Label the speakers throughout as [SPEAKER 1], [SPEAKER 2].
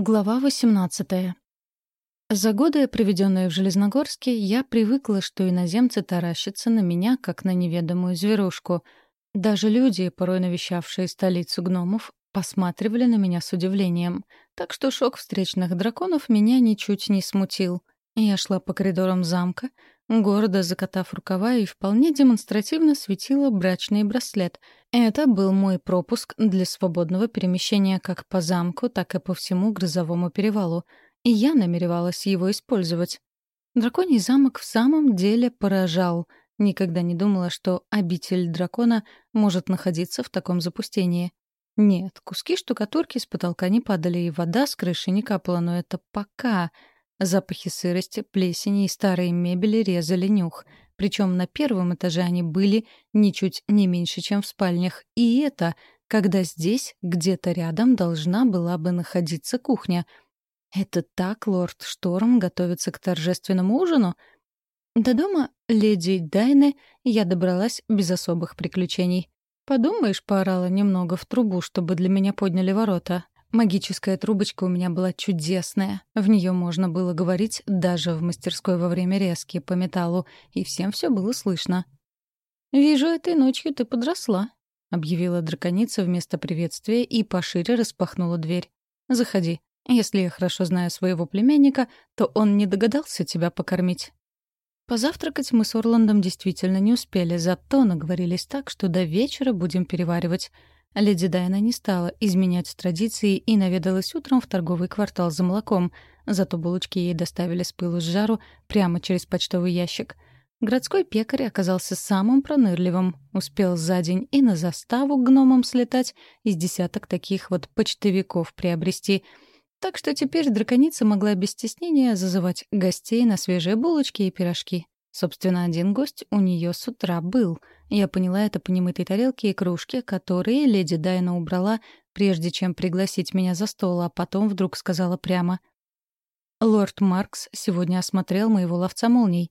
[SPEAKER 1] Глава 18. За годы, проведенные в Железногорске, я привыкла, что иноземцы таращатся на меня, как на неведомую зверушку. Даже люди, порой навещавшие столицу гномов, посматривали на меня с удивлением. Так что шок встречных драконов меня ничуть не смутил. Я шла по коридорам замка, гордо закатав рукава и вполне демонстративно светила брачный браслет. Это был мой пропуск для свободного перемещения как по замку, так и по всему грозовому перевалу, и я намеревалась его использовать. Драконий замок в самом деле поражал. Никогда не думала, что обитель дракона может находиться в таком запустении. Нет, куски штукатурки с потолка не падали, и вода с крыши не капала, но это пока... Запахи сырости, плесени и старой мебели резали нюх. Причем на первом этаже они были ничуть не меньше, чем в спальнях. И это, когда здесь, где-то рядом, должна была бы находиться кухня. Это так лорд Шторм готовится к торжественному ужину? До дома леди Дайны я добралась без особых приключений. Подумаешь, поорала немного в трубу, чтобы для меня подняли ворота. Магическая трубочка у меня была чудесная. В нее можно было говорить даже в мастерской во время резки по металлу, и всем все было слышно. «Вижу, этой ночью ты подросла», — объявила драконица вместо приветствия и пошире распахнула дверь. «Заходи. Если я хорошо знаю своего племянника, то он не догадался тебя покормить». Позавтракать мы с Орландом действительно не успели, зато наговорились так, что до вечера будем переваривать — Леди Дайна не стала изменять традиции и наведалась утром в торговый квартал за молоком, зато булочки ей доставили с пылу с жару прямо через почтовый ящик. Городской пекарь оказался самым пронырливым, успел за день и на заставу гномам слетать, из десяток таких вот почтовиков приобрести — так что теперь драконица могла без стеснения зазывать гостей на свежие булочки и пирожки. Собственно, один гость у нее с утра был. Я поняла это по немытой тарелке и кружке, которые леди Дайна убрала, прежде чем пригласить меня за стол, а потом вдруг сказала прямо. «Лорд Маркс сегодня осмотрел моего ловца молний.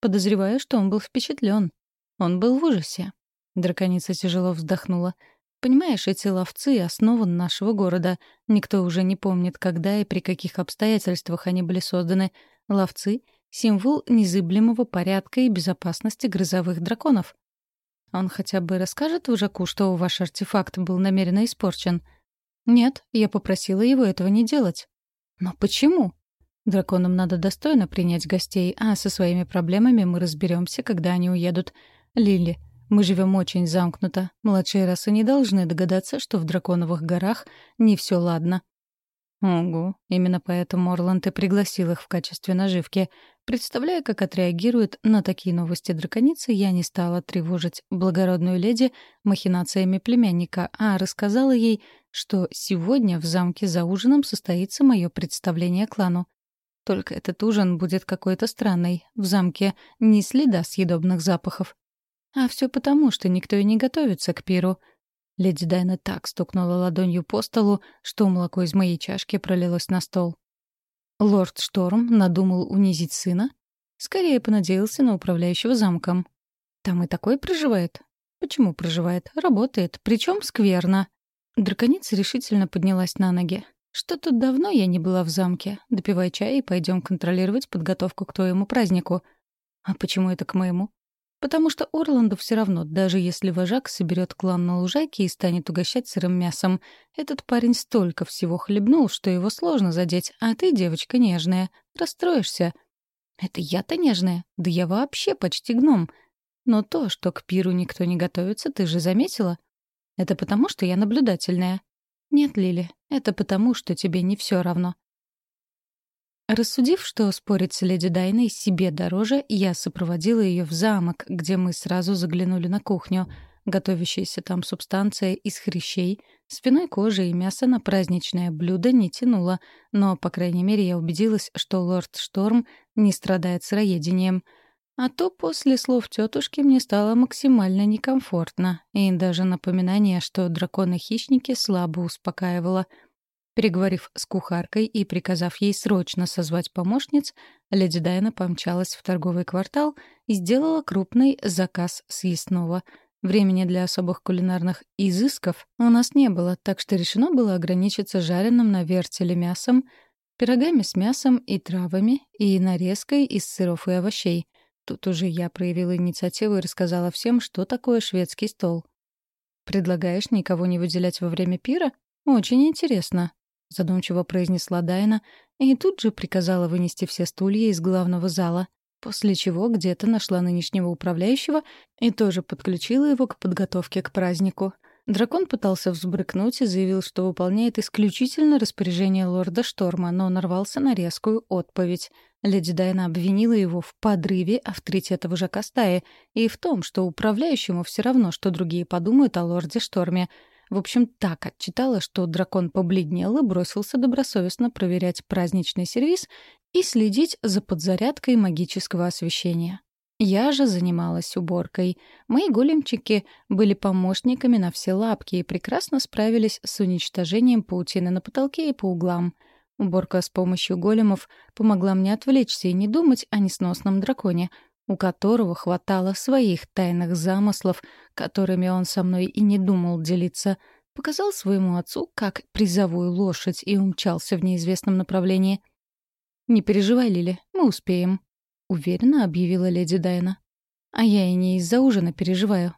[SPEAKER 1] Подозреваю, что он был впечатлен. Он был в ужасе». Драконица тяжело вздохнула. «Понимаешь, эти ловцы — основа нашего города. Никто уже не помнит, когда и при каких обстоятельствах они были созданы. Ловцы символ незыблемого порядка и безопасности грозовых драконов. Он хотя бы расскажет вожаку, что ваш артефакт был намеренно испорчен? Нет, я попросила его этого не делать. Но почему? Драконам надо достойно принять гостей, а со своими проблемами мы разберемся, когда они уедут. Лили, мы живем очень замкнуто. Младшие расы не должны догадаться, что в драконовых горах не все ладно. Ого, именно поэтому Орланд и пригласил их в качестве наживки. Представляя, как отреагирует на такие новости драконицы, я не стала тревожить благородную леди махинациями племянника, а рассказала ей, что сегодня в замке за ужином состоится мое представление клану. Только этот ужин будет какой-то странный. В замке ни следа съедобных запахов. А все потому, что никто и не готовится к пиру — Леди Дайна так стукнула ладонью по столу, что молоко из моей чашки пролилось на стол. Лорд Шторм надумал унизить сына? Скорее понадеялся на управляющего замком. Там и такой проживает. Почему проживает? Работает, причем скверно. Драконица решительно поднялась на ноги. Что-то давно я не была в замке. Допивай чай и пойдем контролировать подготовку к твоему празднику. А почему это к моему? Потому что Орланду все равно, даже если вожак соберет клан на лужайке и станет угощать сырым мясом, этот парень столько всего хлебнул, что его сложно задеть, а ты, девочка нежная, расстроишься. Это я-то нежная? Да я вообще почти гном. Но то, что к пиру никто не готовится, ты же заметила? Это потому, что я наблюдательная. Нет, Лили, это потому, что тебе не все равно. Рассудив, что спорить с леди Дайной себе дороже, я сопроводила ее в замок, где мы сразу заглянули на кухню. Готовящаяся там субстанция из хрящей, спиной кожи и мяса на праздничное блюдо не тянула, но, по крайней мере, я убедилась, что лорд Шторм не страдает сыроедением. А то после слов тетушки мне стало максимально некомфортно, и даже напоминание, что драконы-хищники слабо успокаивало — Переговорив с кухаркой и приказав ей срочно созвать помощниц, леди Дайна помчалась в торговый квартал и сделала крупный заказ съестного. Времени для особых кулинарных изысков у нас не было, так что решено было ограничиться жареным на вертеле мясом, пирогами с мясом и травами и нарезкой из сыров и овощей. Тут уже я проявила инициативу и рассказала всем, что такое шведский стол. «Предлагаешь никого не выделять во время пира? Очень интересно», — задумчиво произнесла Дайна и тут же приказала вынести все стулья из главного зала — После чего где-то нашла нынешнего управляющего и тоже подключила его к подготовке к празднику. Дракон пытался взбрыкнуть и заявил, что выполняет исключительно распоряжение лорда Шторма, но нарвался на резкую отповедь. Леди Дайна обвинила его в подрыве авторитета вожака стаи и в том, что управляющему все равно, что другие подумают о лорде Шторме — в общем, так отчитала, что дракон побледнел и бросился добросовестно проверять праздничный сервис и следить за подзарядкой магического освещения. Я же занималась уборкой. Мои големчики были помощниками на все лапки и прекрасно справились с уничтожением паутины на потолке и по углам. Уборка с помощью големов помогла мне отвлечься и не думать о несносном драконе, у которого хватало своих тайных замыслов, которыми он со мной и не думал делиться. Показал своему отцу как призовую лошадь и умчался в неизвестном направлении — «Не переживай, Лили, мы успеем», — уверенно объявила леди Дайна. «А я и не из-за ужина переживаю».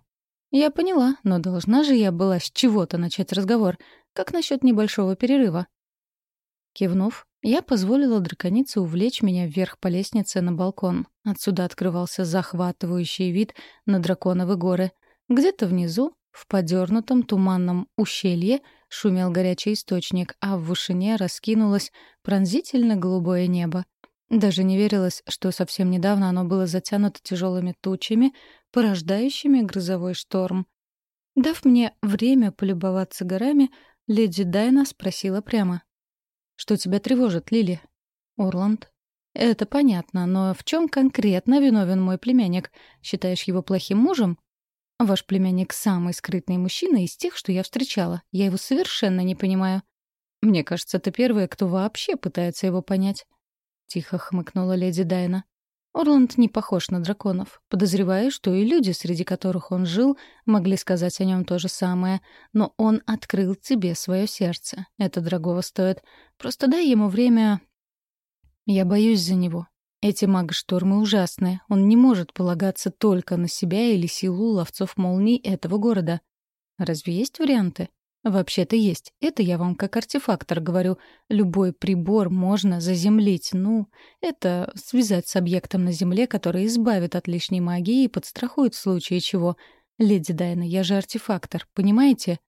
[SPEAKER 1] «Я поняла, но должна же я была с чего-то начать разговор. Как насчет небольшого перерыва?» Кивнув, я позволила драконице увлечь меня вверх по лестнице на балкон. Отсюда открывался захватывающий вид на драконовы горы. Где-то внизу, в подернутом туманном ущелье, шумел горячий источник, а в вышине раскинулось пронзительно голубое небо. Даже не верилось, что совсем недавно оно было затянуто тяжелыми тучами, порождающими грозовой шторм. Дав мне время полюбоваться горами, леди Дайна спросила прямо. «Что тебя тревожит, Лили?» «Орланд». «Это понятно, но в чем конкретно виновен мой племянник? Считаешь его плохим мужем?» Ваш племянник самый скрытный мужчина из тех, что я встречала. Я его совершенно не понимаю. Мне кажется, ты первая, кто вообще пытается его понять. Тихо хмыкнула леди Дайна. Орланд не похож на драконов. Подозреваю, что и люди, среди которых он жил, могли сказать о нем то же самое. Но он открыл тебе свое сердце. Это дорогого стоит. Просто дай ему время... Я боюсь за него. Эти маг-штормы ужасны. Он не может полагаться только на себя или силу ловцов молний этого города. Разве есть варианты? Вообще-то есть. Это я вам как артефактор говорю. Любой прибор можно заземлить. Ну, это связать с объектом на Земле, который избавит от лишней магии и подстрахует в случае чего. Леди Дайна, я же артефактор, понимаете?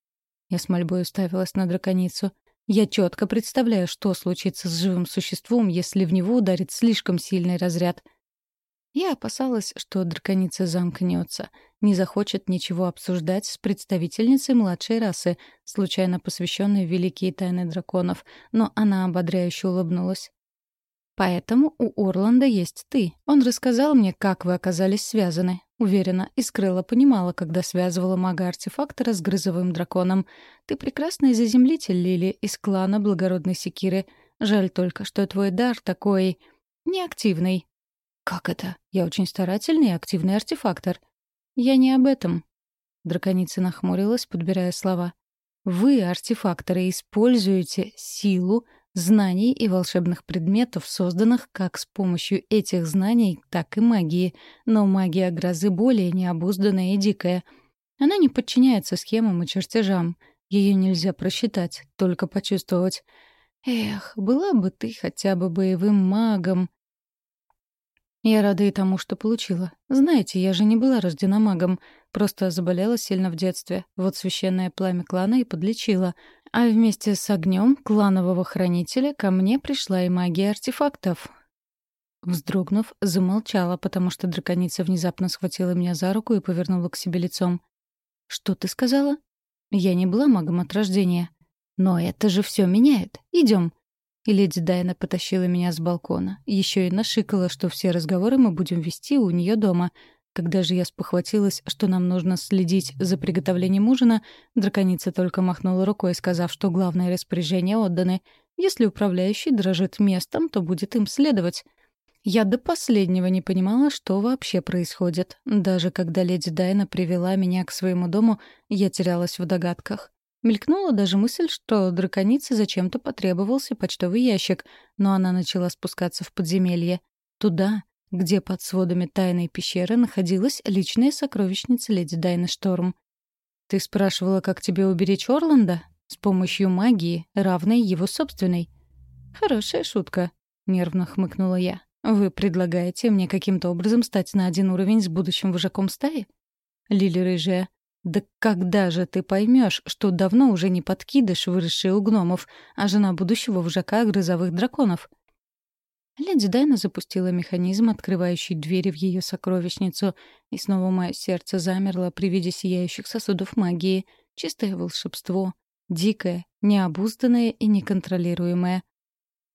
[SPEAKER 1] Я с мольбой уставилась на драконицу. Я четко представляю, что случится с живым существом, если в него ударит слишком сильный разряд. Я опасалась, что драконица замкнется, не захочет ничего обсуждать с представительницей младшей расы, случайно посвященной великие тайны драконов, но она ободряюще улыбнулась. «Поэтому у Орланда есть ты. Он рассказал мне, как вы оказались связаны. Уверена, Искрыла понимала, когда связывала мага-артефактора с грызовым драконом. Ты прекрасный заземлитель, Лили, из клана благородной секиры. Жаль только, что твой дар такой... неактивный. Как это? Я очень старательный и активный артефактор. Я не об этом. Драконица нахмурилась, подбирая слова. Вы, артефакторы, используете силу, знаний и волшебных предметов, созданных как с помощью этих знаний, так и магии. Но магия грозы более необузданная и дикая. Она не подчиняется схемам и чертежам. Ее нельзя просчитать, только почувствовать. Эх, была бы ты хотя бы боевым магом. Я рада и тому, что получила. Знаете, я же не была рождена магом. Просто заболела сильно в детстве. Вот священное пламя клана и подлечила. А вместе с огнем кланового хранителя ко мне пришла и магия артефактов. Вздрогнув, замолчала, потому что драконица внезапно схватила меня за руку и повернула к себе лицом. «Что ты сказала?» «Я не была магом от рождения». «Но это же все меняет. Идем. И леди Дайна потащила меня с балкона. Еще и нашикала, что все разговоры мы будем вести у нее дома — когда же я спохватилась, что нам нужно следить за приготовлением ужина, драконица только махнула рукой, сказав, что главные распоряжения отданы. Если управляющий дрожит местом, то будет им следовать. Я до последнего не понимала, что вообще происходит. Даже когда леди Дайна привела меня к своему дому, я терялась в догадках. Мелькнула даже мысль, что драконице зачем-то потребовался почтовый ящик, но она начала спускаться в подземелье. Туда, где под сводами тайной пещеры находилась личная сокровищница леди Дайны Шторм. «Ты спрашивала, как тебе уберечь Орланда? С помощью магии, равной его собственной». «Хорошая шутка», — нервно хмыкнула я. Вы предлагаете мне каким-то образом стать на один уровень с будущим вожаком стаи? Лили рыжая. Да когда же ты поймешь, что давно уже не подкидыш, выросший у гномов, а жена будущего вожака грозовых драконов? Леди Дайна запустила механизм, открывающий двери в ее сокровищницу, и снова мое сердце замерло при виде сияющих сосудов магии. Чистое волшебство. Дикое, необузданное и неконтролируемое.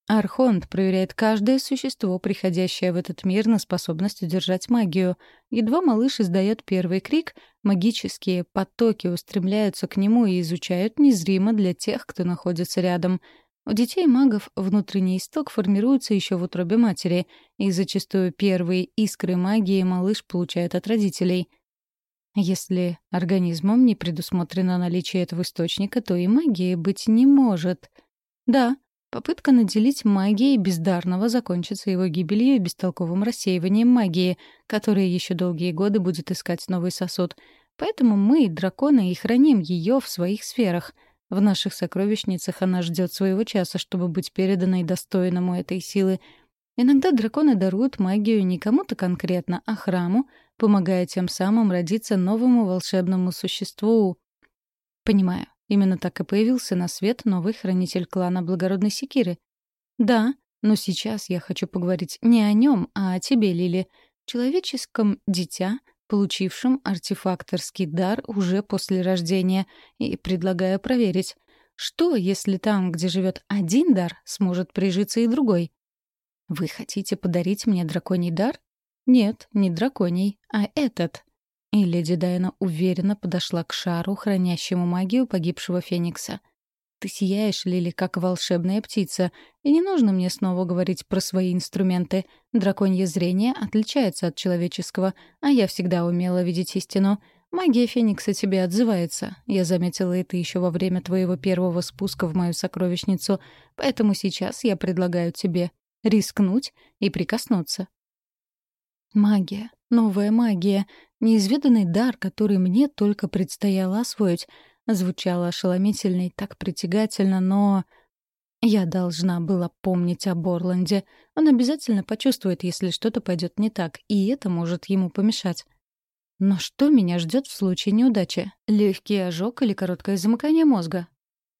[SPEAKER 1] Архонт проверяет каждое существо, приходящее в этот мир на способность удержать магию. Едва малыш издает первый крик, магические потоки устремляются к нему и изучают незримо для тех, кто находится рядом. У детей магов внутренний исток формируется еще в утробе матери, и зачастую первые искры магии малыш получает от родителей. Если организмом не предусмотрено наличие этого источника, то и магии быть не может. Да, Попытка наделить магией бездарного закончится его гибелью и бестолковым рассеиванием магии, которая еще долгие годы будет искать новый сосуд. Поэтому мы, драконы, и храним ее в своих сферах. В наших сокровищницах она ждет своего часа, чтобы быть переданной достойному этой силы. Иногда драконы даруют магию не кому-то конкретно, а храму, помогая тем самым родиться новому волшебному существу. Понимаю. Именно так и появился на свет новый хранитель клана Благородной Секиры. Да, но сейчас я хочу поговорить не о нем, а о тебе, Лили, человеческом дитя, получившем артефакторский дар уже после рождения, и предлагаю проверить, что, если там, где живет один дар, сможет прижиться и другой? Вы хотите подарить мне драконий дар? Нет, не драконий, а этот. И леди Дайна уверенно подошла к шару, хранящему магию погибшего Феникса. «Ты сияешь, Лили, как волшебная птица, и не нужно мне снова говорить про свои инструменты. Драконье зрение отличается от человеческого, а я всегда умела видеть истину. Магия Феникса тебе отзывается. Я заметила это еще во время твоего первого спуска в мою сокровищницу, поэтому сейчас я предлагаю тебе рискнуть и прикоснуться». Магия, новая магия, Неизведанный дар, который мне только предстояло освоить, звучало ошеломительно и так притягательно, но... Я должна была помнить о Борланде. Он обязательно почувствует, если что-то пойдет не так, и это может ему помешать. Но что меня ждет в случае неудачи? Легкий ожог или короткое замыкание мозга?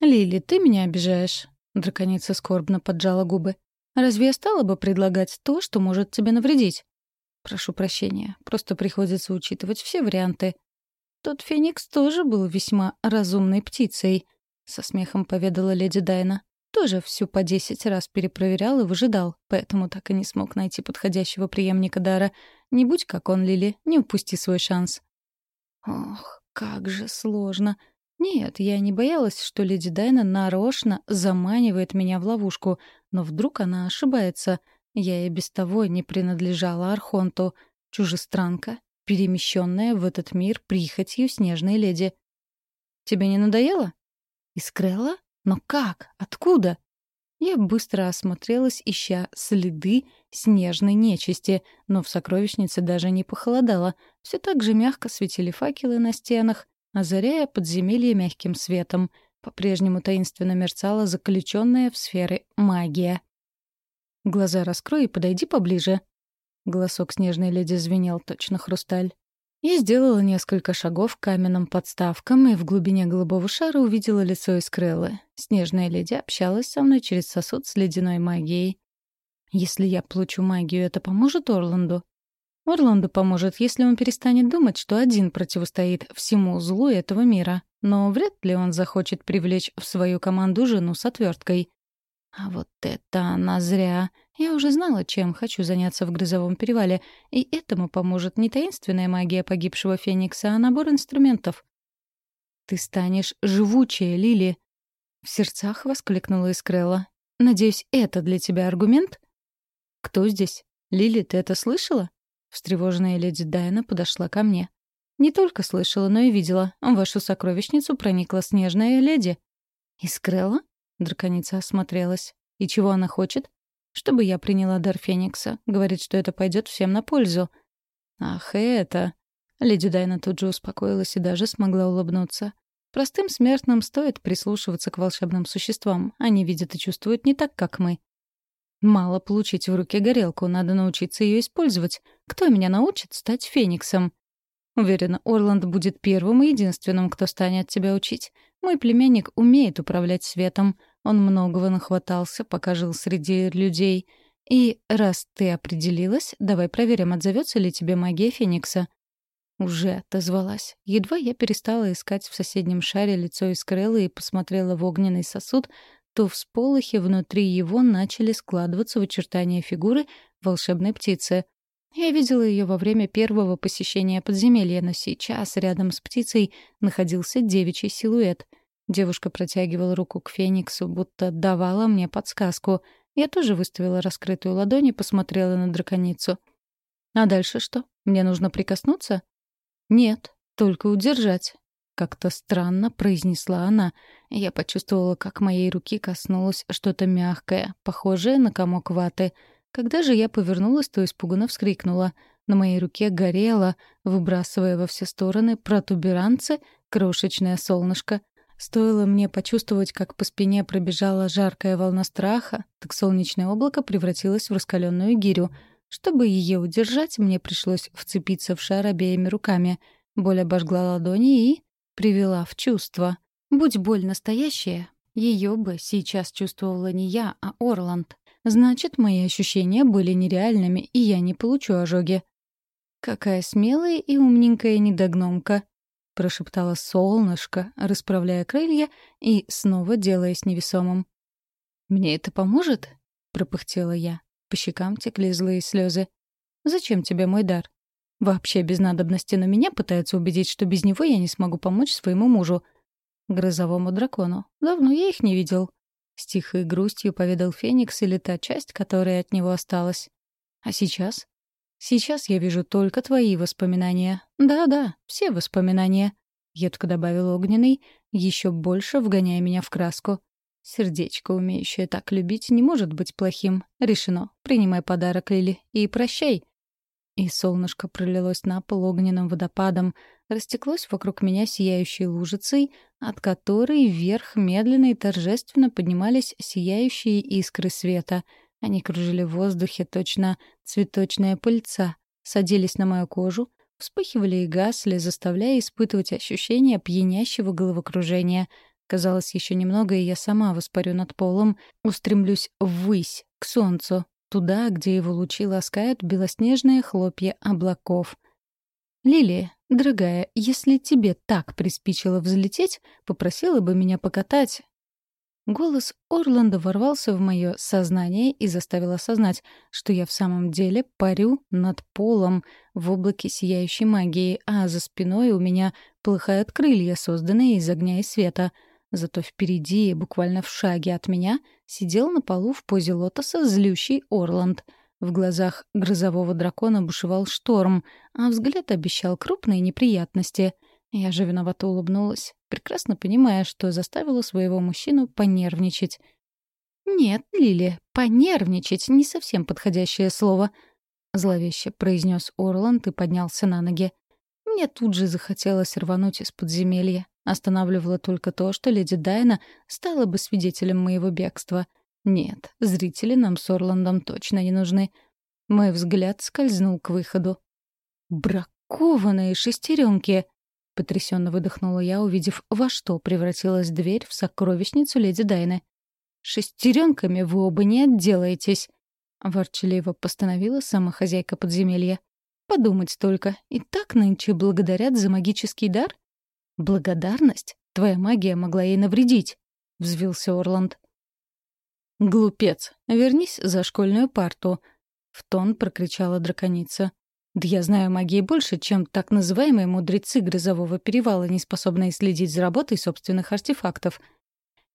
[SPEAKER 1] «Лили, ты меня обижаешь», — драконица скорбно поджала губы. «Разве я стала бы предлагать то, что может тебе навредить?» Прошу прощения, просто приходится учитывать все варианты. Тот Феникс тоже был весьма разумной птицей, со смехом поведала леди Дайна. Тоже всю по десять раз перепроверял и выжидал, поэтому так и не смог найти подходящего преемника дара. Не будь как он, Лили, не упусти свой шанс. Ох, как же сложно. Нет, я не боялась, что леди Дайна нарочно заманивает меня в ловушку, но вдруг она ошибается — я и без того не принадлежала Архонту, чужестранка, перемещенная в этот мир прихотью снежной леди. «Тебе не надоело?» «Искрелла? Но как? Откуда?» Я быстро осмотрелась, ища следы снежной нечисти, но в сокровищнице даже не похолодало. Все так же мягко светили факелы на стенах, озаряя подземелье мягким светом. По-прежнему таинственно мерцала заключенная в сферы магия. Глаза раскрой и подойди поближе». Голосок снежной леди звенел точно хрусталь. Я сделала несколько шагов к каменным подставкам и в глубине голубого шара увидела лицо Искреллы. Снежная леди общалась со мной через сосуд с ледяной магией. «Если я получу магию, это поможет Орланду?» Орланду поможет, если он перестанет думать, что один противостоит всему злу этого мира. Но вряд ли он захочет привлечь в свою команду жену с отверткой. А вот это она зря. Я уже знала, чем хочу заняться в грозовом перевале, и этому поможет не таинственная магия погибшего Феникса, а набор инструментов. «Ты станешь живучее, Лили!» В сердцах воскликнула Искрелла. «Надеюсь, это для тебя аргумент?» «Кто здесь?» «Лили, ты это слышала?» Встревоженная леди Дайна подошла ко мне. «Не только слышала, но и видела. В вашу сокровищницу проникла снежная леди». «Искрелла?» — драконица осмотрелась. «И чего она хочет?» «Чтобы я приняла дар Феникса. Говорит, что это пойдет всем на пользу». «Ах, это...» Леди Дайна тут же успокоилась и даже смогла улыбнуться. Простым смертным стоит прислушиваться к волшебным существам. Они видят и чувствуют не так, как мы. Мало получить в руки горелку, надо научиться ее использовать. Кто меня научит стать фениксом? Уверена, Орланд будет первым и единственным, кто станет тебя учить. Мой племянник умеет управлять светом. Он многого нахватался, пока жил среди людей. И раз ты определилась, давай проверим, отзовется ли тебе магия Феникса. Уже отозвалась. Едва я перестала искать в соседнем шаре лицо Искреллы и посмотрела в огненный сосуд, то всполохи внутри его начали складываться в очертания фигуры волшебной птицы. Я видела ее во время первого посещения подземелья, но сейчас рядом с птицей находился девичий силуэт. Девушка протягивала руку к Фениксу, будто давала мне подсказку. Я тоже выставила раскрытую ладонь и посмотрела на драконицу. «А дальше что? Мне нужно прикоснуться?» «Нет, только удержать», — как-то странно произнесла она. Я почувствовала, как моей руки коснулось что-то мягкое, похожее на комок ваты. Когда же я повернулась, то испуганно вскрикнула. На моей руке горело, выбрасывая во все стороны протуберанцы, крошечное солнышко. Стоило мне почувствовать, как по спине пробежала жаркая волна страха, так солнечное облако превратилось в раскаленную гирю. Чтобы ее удержать, мне пришлось вцепиться в шар обеими руками. Боль обожгла ладони и привела в чувство. Будь боль настоящая, ее бы сейчас чувствовала не я, а Орланд. Значит, мои ощущения были нереальными, и я не получу ожоги. «Какая смелая и умненькая недогномка!» — прошептала солнышко, расправляя крылья и снова делаясь невесомым. «Мне это поможет?» — пропыхтела я. По щекам текли злые слезы. «Зачем тебе мой дар? Вообще без надобности, но меня пытаются убедить, что без него я не смогу помочь своему мужу. Грозовому дракону. Давно я их не видел. С тихой грустью поведал Феникс или та часть, которая от него осталась. А сейчас? Сейчас я вижу только твои воспоминания. Да-да, все воспоминания. Едко добавил Огненный, еще больше вгоняя меня в краску. Сердечко, умеющее так любить, не может быть плохим. Решено. Принимай подарок, Лили, и прощай. И солнышко пролилось на пол огненным водопадом, растеклось вокруг меня сияющей лужицей, от которой вверх медленно и торжественно поднимались сияющие искры света. Они кружили в воздухе точно цветочная пыльца, садились на мою кожу, вспыхивали и гасли, заставляя испытывать ощущение пьянящего головокружения. Казалось, еще немного, и я сама воспарю над полом, устремлюсь ввысь, к солнцу, туда, где его лучи ласкают белоснежные хлопья облаков. «Лилия, дорогая, если тебе так приспичило взлететь, попросила бы меня покатать». Голос Орланда ворвался в мое сознание и заставил осознать, что я в самом деле парю над полом в облаке сияющей магии, а за спиной у меня полыхают крылья, созданные из огня и света — Зато впереди, буквально в шаге от меня, сидел на полу в позе лотоса злющий Орланд. В глазах грозового дракона бушевал шторм, а взгляд обещал крупные неприятности. Я же виновато улыбнулась, прекрасно понимая, что заставила своего мужчину понервничать. «Нет, Лили, понервничать — не совсем подходящее слово», — зловеще произнес Орланд и поднялся на ноги. Мне тут же захотелось рвануть из подземелья. Останавливало только то, что леди Дайна стала бы свидетелем моего бегства. Нет, зрители нам с Орландом точно не нужны. Мой взгляд скользнул к выходу. «Бракованные шестеренки!» — потрясенно выдохнула я, увидев, во что превратилась дверь в сокровищницу леди Дайны. «Шестеренками вы оба не отделаетесь!» — ворчаливо постановила сама хозяйка подземелья. «Подумать только, и так нынче благодарят за магический дар?» «Благодарность? Твоя магия могла ей навредить», — взвился Орланд. «Глупец, вернись за школьную парту», — в тон прокричала драконица. «Да я знаю магии больше, чем так называемые мудрецы Грозового перевала, не способные следить за работой собственных артефактов».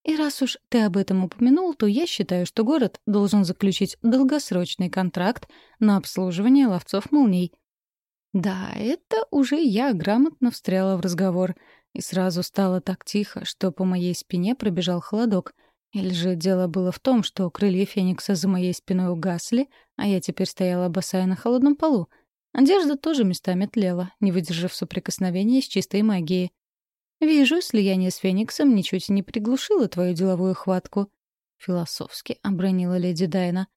[SPEAKER 1] И раз уж ты об этом упомянул, то я считаю, что город должен заключить долгосрочный контракт на обслуживание ловцов молний. Да, это уже я грамотно встряла в разговор. И сразу стало так тихо, что по моей спине пробежал холодок. Или же дело было в том, что крылья Феникса за моей спиной угасли, а я теперь стояла босая на холодном полу. Одежда тоже местами тлела, не выдержав соприкосновения с чистой магией. «Вижу, слияние с Фениксом ничуть не приглушило твою деловую хватку», — философски обронила леди Дайна.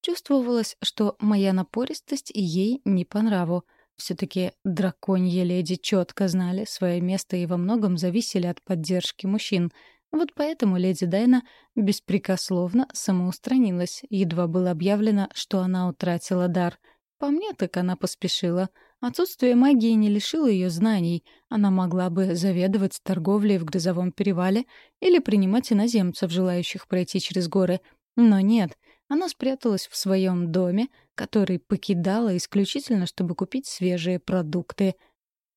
[SPEAKER 1] Чувствовалось, что моя напористость ей не по нраву. Все-таки драконьи леди четко знали свое место и во многом зависели от поддержки мужчин. Вот поэтому леди Дайна беспрекословно самоустранилась, едва было объявлено, что она утратила дар. По мне, так она поспешила — Отсутствие магии не лишило ее знаний. Она могла бы заведовать торговлей в Грозовом перевале или принимать иноземцев, желающих пройти через горы. Но нет, она спряталась в своем доме, который покидала исключительно, чтобы купить свежие продукты.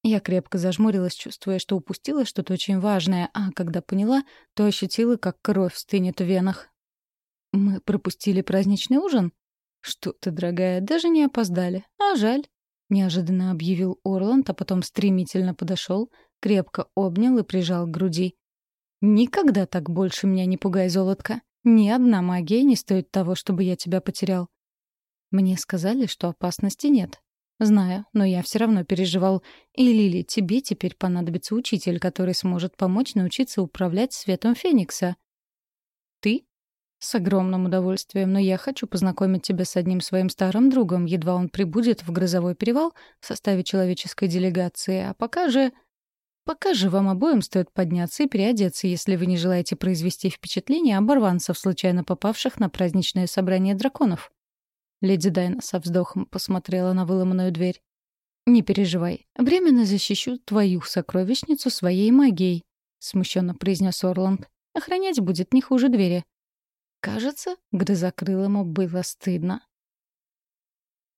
[SPEAKER 1] Я крепко зажмурилась, чувствуя, что упустила что-то очень важное, а когда поняла, то ощутила, как кровь стынет в венах. «Мы пропустили праздничный ужин?» «Что ты, дорогая, даже не опоздали. А жаль». — неожиданно объявил Орланд, а потом стремительно подошел, крепко обнял и прижал к груди. «Никогда так больше меня не пугай, золотко. Ни одна магия не стоит того, чтобы я тебя потерял». Мне сказали, что опасности нет. Знаю, но я все равно переживал. И, Лили, тебе теперь понадобится учитель, который сможет помочь научиться управлять светом Феникса. «С огромным удовольствием, но я хочу познакомить тебя с одним своим старым другом, едва он прибудет в Грозовой перевал в составе человеческой делегации, а пока же...» «Пока же вам обоим стоит подняться и переодеться, если вы не желаете произвести впечатление оборванцев, случайно попавших на праздничное собрание драконов». Леди Дайна со вздохом посмотрела на выломанную дверь. «Не переживай. Временно защищу твою сокровищницу своей магией», — смущенно произнес Орланд. «Охранять будет не хуже двери». Кажется, грызокрылому было стыдно.